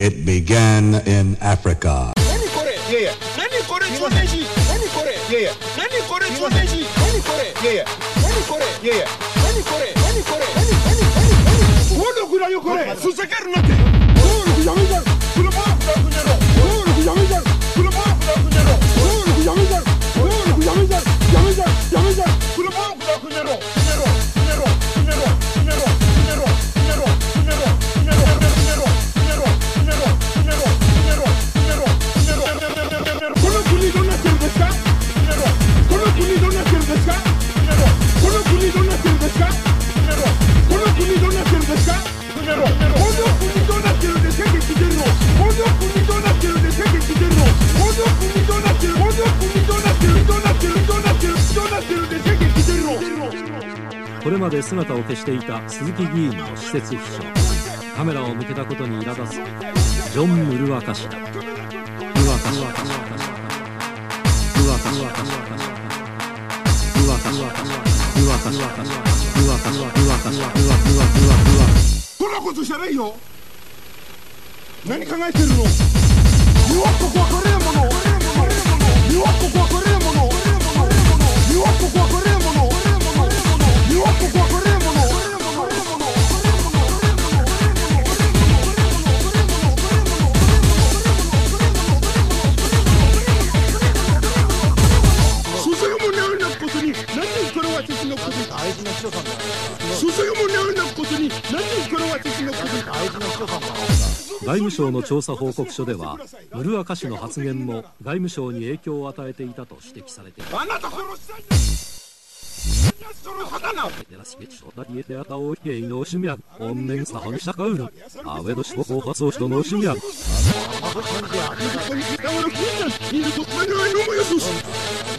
It began in Africa. Yeah, yeah. まで姿を消していた鈴木議員の施設秘書。カメラを向けたことに苛立つジョン・ムルワカ氏だムルワカ氏ムルワカ氏ムルワカ氏ムルワカ氏ムルワカ氏ムルワカ氏ムルワカ氏ムルワカ氏ムルワカ氏ムルワカ氏ムルワカ氏そんなことじゃないよ何考えてるの私のこと大事な人さ外務省の調査報告書では、ブルアカ氏の発言も外務省に影響を与えていたと指摘されている。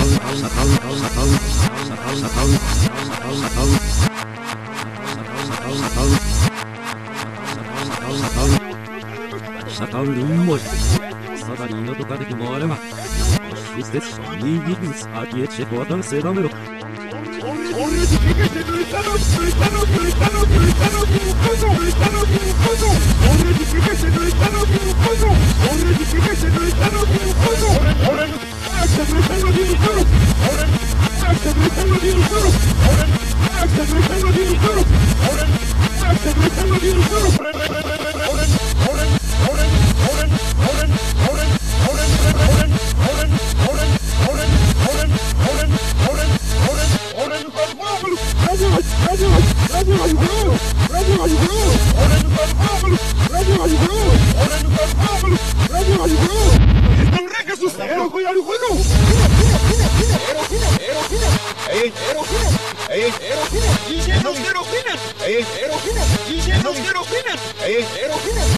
no mo Jesus まず返事や Con kita wala kinan Hindi ko man ay no mo Jesus おいやらしょそこの Sakal lumos Sadarino to kade morema Švistes šomigi vis A je će podan se damero 俺に怪我してくれたの Jesús, ¡Cuidado, cuidado, cuidado! erógenas.